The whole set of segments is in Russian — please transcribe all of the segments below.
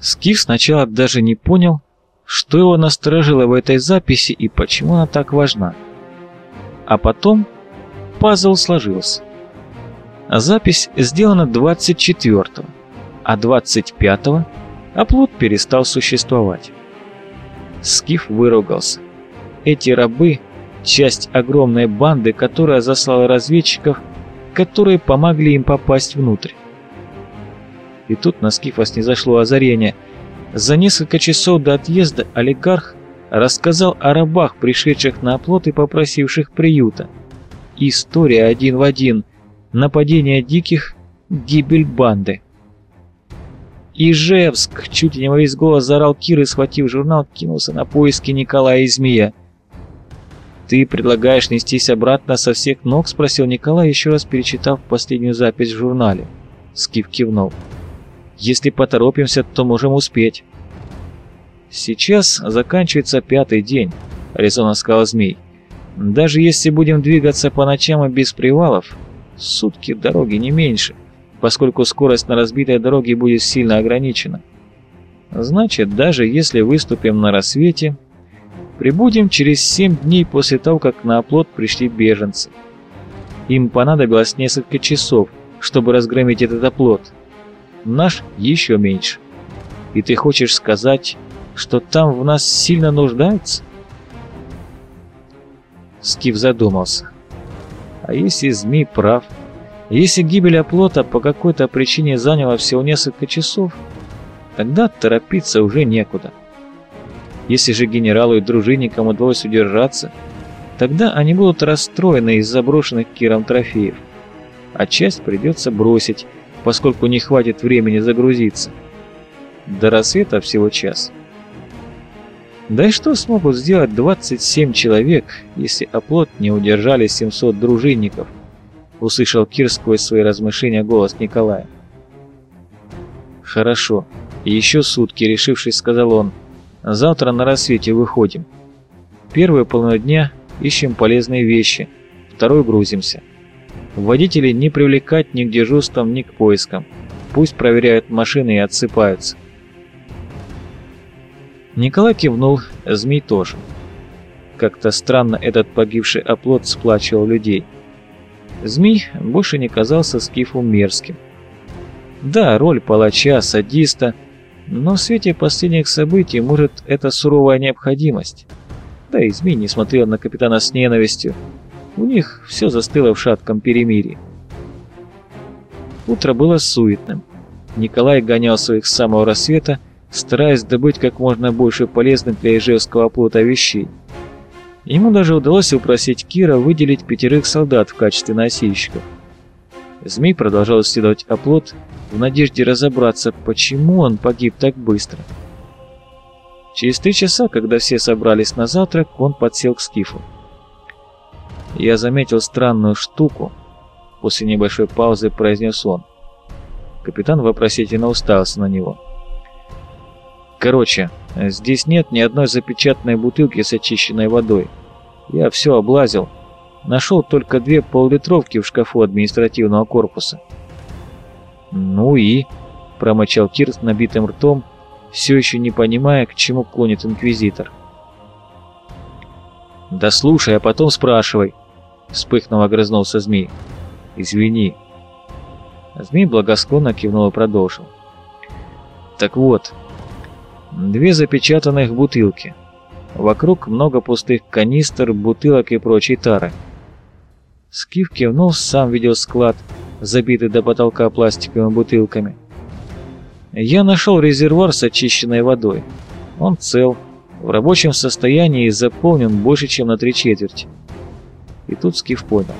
Скиф сначала даже не понял, что его насторожило в этой записи и почему она так важна. А потом пазл сложился. Запись сделана 24-го, а 25-го оплот перестал существовать. Скиф выругался. Эти рабы — часть огромной банды, которая заслала разведчиков, которые помогли им попасть внутрь. И тут на Скифа снизошло озарение. За несколько часов до отъезда олигарх рассказал о рабах, пришедших на оплот и попросивших приюта. История один в один. Нападение диких, гибель банды. «Ижевск!» — чуть не во весь голос заорал Кир и, схватив журнал, кинулся на поиски Николая и Змея. «Ты предлагаешь нестись обратно со всех ног?» — спросил Николай, еще раз перечитав последнюю запись в журнале. Скиф кивнул. «Если поторопимся, то можем успеть». «Сейчас заканчивается пятый день», — резонно сказал Змей. «Даже если будем двигаться по ночам и без привалов, сутки дороги не меньше» поскольку скорость на разбитой дороге будет сильно ограничена. Значит, даже если выступим на рассвете, прибудем через 7 дней после того, как на оплот пришли беженцы. Им понадобилось несколько часов, чтобы разгромить этот оплот. Наш еще меньше. И ты хочешь сказать, что там в нас сильно нуждаются? Скиф задумался. А если змей прав? Если гибель оплота по какой-то причине заняла всего несколько часов, тогда торопиться уже некуда. Если же генералу и дружинникам удалось удержаться, тогда они будут расстроены из заброшенных Киром трофеев, а часть придется бросить, поскольку не хватит времени загрузиться. До рассвета всего час. Да и что смогут сделать 27 человек, если оплот не удержали 700 дружинников? — услышал Кир сквозь свои размышления голос Николая. «Хорошо. Еще сутки, решившись, сказал он. Завтра на рассвете выходим. Первую половину ищем полезные вещи, второй грузимся. Водителей не привлекать ни к дежурствам, ни к поискам. Пусть проверяют машины и отсыпаются». Николай кивнул, змей тоже. Как-то странно этот погибший оплот сплачивал людей. Змей больше не казался Скифу мерзким. Да, роль палача, садиста, но в свете последних событий, может, это суровая необходимость. Да и Змей не смотрел на капитана с ненавистью. У них все застыло в шатком перемирии. Утро было суетным. Николай гонял своих с самого рассвета, стараясь добыть как можно больше полезных для Ижевского плота вещей. Ему даже удалось упросить Кира выделить пятерых солдат в качестве носильщиков. Змей продолжал исследовать оплот в надежде разобраться, почему он погиб так быстро. Через три часа, когда все собрались на завтрак, он подсел к Скифу. «Я заметил странную штуку», — после небольшой паузы произнес он. Капитан вопросительно уставился на него. Короче, здесь нет ни одной запечатанной бутылки с очищенной водой. Я все облазил. Нашел только две поллитровки в шкафу административного корпуса. «Ну и?» – промочал Кир с набитым ртом, все еще не понимая, к чему клонит инквизитор. «Да слушай, а потом спрашивай», – вспыхнув огрызнулся змей. «Извини». Змей благосклонно кивнул и продолжил. «Так вот, Две запечатанных бутылки. Вокруг много пустых канистр, бутылок и прочей тары. Скиф кивнул, сам видел склад, забитый до потолка пластиковыми бутылками. Я нашел резервуар с очищенной водой. Он цел, в рабочем состоянии и заполнен больше, чем на три четверти. И тут Скиф понял.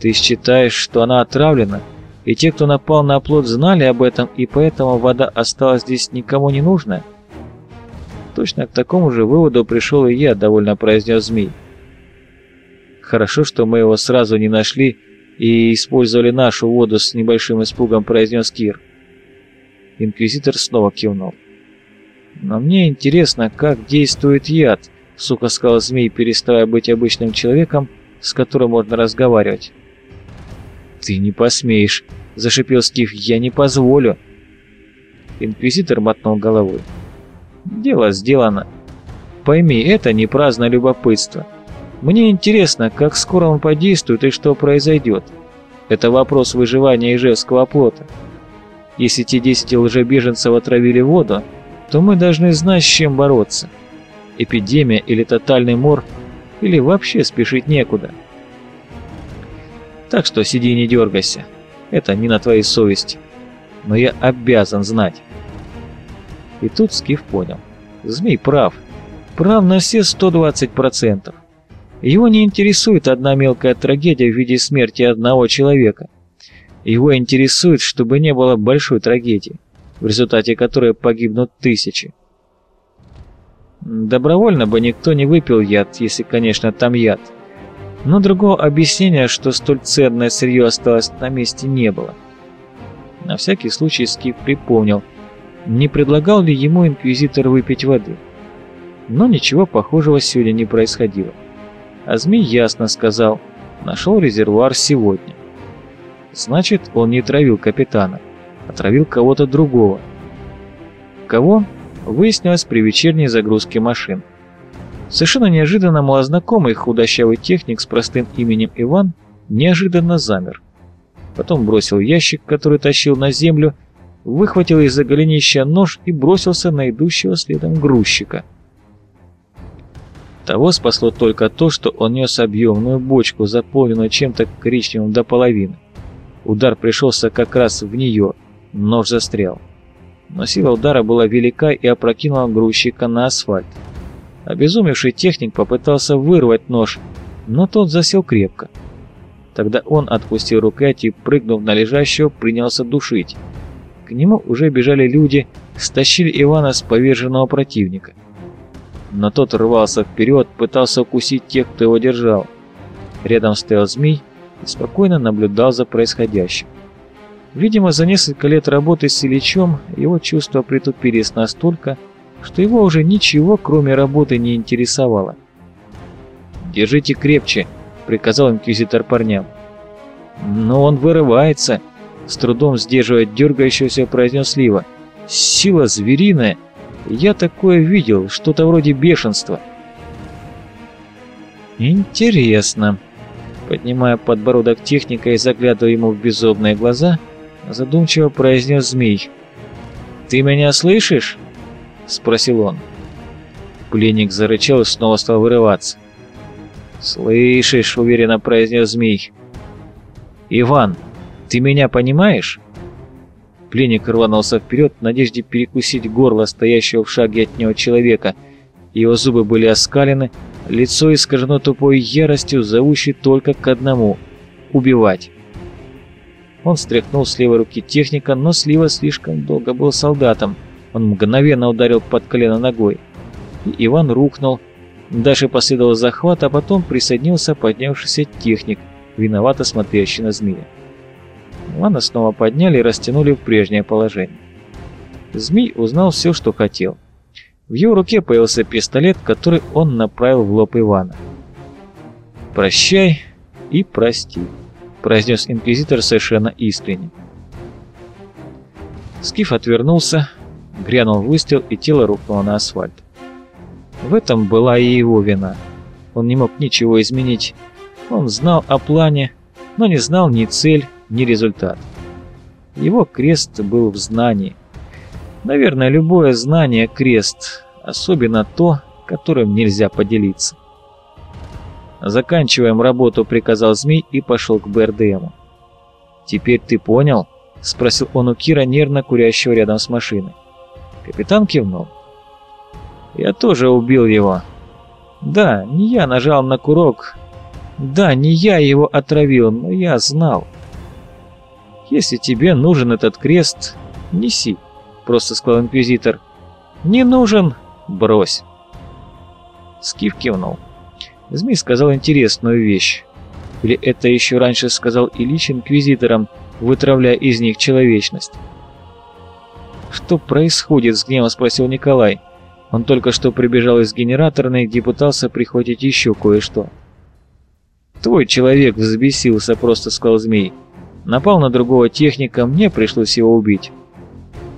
«Ты считаешь, что она отравлена?» И те, кто напал на оплот, знали об этом, и поэтому вода осталась здесь никому не нужная? Точно к такому же выводу пришел и я, довольно произнес змей. Хорошо, что мы его сразу не нашли и использовали нашу воду с небольшим испугом, произнес Кир. Инквизитор снова кивнул. Но мне интересно, как действует яд, сука сказал змей, переставая быть обычным человеком, с которым можно разговаривать. «Ты не посмеешь!» – зашипел Скиф. «Я не позволю!» Инквизитор мотнул головой. Дело сделано. Пойми, это не праздное любопытство. Мне интересно, как скоро он подействует и что произойдет. Это вопрос выживания Ижевского плота. Если те 10 лжебеженцев отравили воду, то мы должны знать, с чем бороться. Эпидемия или тотальный мор, или вообще спешить некуда. Так что сиди и не дергайся. Это не на твоей совести. Но я обязан знать. И тут Скиф понял. Змей прав. Прав на все 120%. Его не интересует одна мелкая трагедия в виде смерти одного человека. Его интересует, чтобы не было большой трагедии, в результате которой погибнут тысячи. Добровольно бы никто не выпил яд, если, конечно, там яд. Но другого объяснения, что столь ценное сырье осталось на месте, не было. На всякий случай Скип припомнил, не предлагал ли ему инквизитор выпить воды. Но ничего похожего сегодня не происходило. А змей ясно сказал, нашел резервуар сегодня. Значит, он не травил капитана, а травил кого-то другого. Кого? Выяснилось при вечерней загрузке машин. Совершенно неожиданно малознакомый худощавый техник с простым именем Иван неожиданно замер. Потом бросил ящик, который тащил на землю, выхватил из-за голенища нож и бросился на идущего следом грузчика – того спасло только то, что он нес объемную бочку, заполненную чем-то коричневым до половины. Удар пришелся как раз в нее, нож застрял. Но сила удара была велика и опрокинула грузчика на асфальт. Обезумевший техник попытался вырвать нож, но тот засел крепко. Тогда он отпустил рукоять и, прыгнув на лежащего, принялся душить. К нему уже бежали люди, стащили Ивана с поверженного противника но тот рвался вперед, пытался укусить тех, кто его держал. Рядом стоял змей и спокойно наблюдал за происходящим. Видимо, за несколько лет работы с Ильичом его чувства притупились настолько, что его уже ничего, кроме работы, не интересовало. «Держите крепче», — приказал инквизитор парням. «Но он вырывается», — с трудом сдерживая дергающегося, произнес Лива. «Сила звериная, я такое видел, что-то вроде бешенства. Интересно. Поднимая подбородок техника и заглядывая ему в беззубные глаза, задумчиво произнес змей. «Ты меня слышишь?» — спросил он. Пленник зарычал и снова стал вырываться. «Слышишь», — уверенно произнес змей. «Иван, ты меня понимаешь?» Пленник рванулся вперед в надежде перекусить горло стоящего в шаге от него человека. Его зубы были оскалены, лицо искажено тупой яростью, зовущей только к одному — убивать. Он стряхнул с левой руки техника, но Слива слишком долго был солдатом. Он мгновенно ударил под колено ногой. И Иван рухнул. Дальше последовал захват, а потом присоединился поднявшийся техник, виновато смотрящий на змея. Ивана снова подняли и растянули в прежнее положение. Змей узнал все, что хотел. В его руке появился пистолет, который он направил в лоб Ивана. «Прощай и прости», — произнес инквизитор совершенно искренне. Скиф отвернулся, грянул выстрел, и тело рухнуло на асфальт. В этом была и его вина. Он не мог ничего изменить. Он знал о плане, но не знал ни цель, ни результат. Его крест был в знании. Наверное, любое знание – крест, особенно то, которым нельзя поделиться. «Заканчиваем работу», – приказал змей и пошел к БРДМу. «Теперь ты понял?» – спросил он у Кира, нервно курящего рядом с машиной. Капитан кивнул. «Я тоже убил его. Да, не я нажал на курок. Да, не я его отравил, но я знал. «Если тебе нужен этот крест, неси», — просто сказал инквизитор. «Не нужен? Брось». Скиф кивнул. Змей сказал интересную вещь. Или это еще раньше сказал Ильич инквизиторам, вытравляя из них человечность. «Что происходит?» — с гневом спросил Николай. Он только что прибежал из генераторной, где пытался прихватить еще кое-что. «Твой человек взбесился», — просто сказал змей. Напал на другого техника, мне пришлось его убить.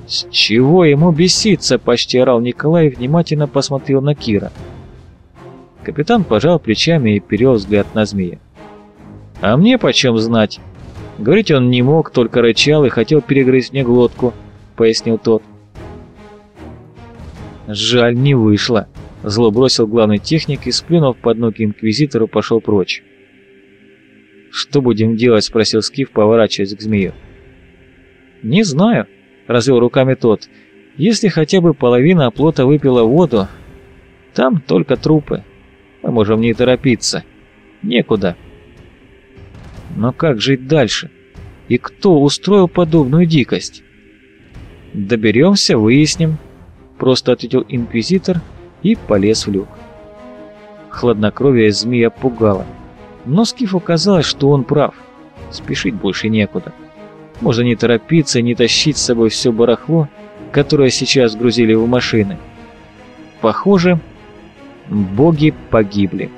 «С чего ему беситься?» — почти орал Николай и внимательно посмотрел на Кира. Капитан пожал плечами и перевел взгляд на змея. «А мне почем знать?» Говорить он не мог, только рычал и хотел перегрызть мне глотку, пояснил тот. Жаль, не вышло. Зло бросил главный техник и, сплюнув под ноги инквизитору, пошел прочь. «Что будем делать?» — спросил Скиф, поворачиваясь к змею. «Не знаю», — развел руками тот. «Если хотя бы половина оплота выпила воду, там только трупы. Мы можем не торопиться. Некуда». Но как жить дальше? И кто устроил подобную дикость? «Доберемся, выясним», — просто ответил инквизитор и полез в люк. Хладнокровие змея пугало, но Скифу казалось, что он прав. Спешить больше некуда. Можно не торопиться, не тащить с собой все барахло, которое сейчас грузили в машины. Похоже, боги погибли.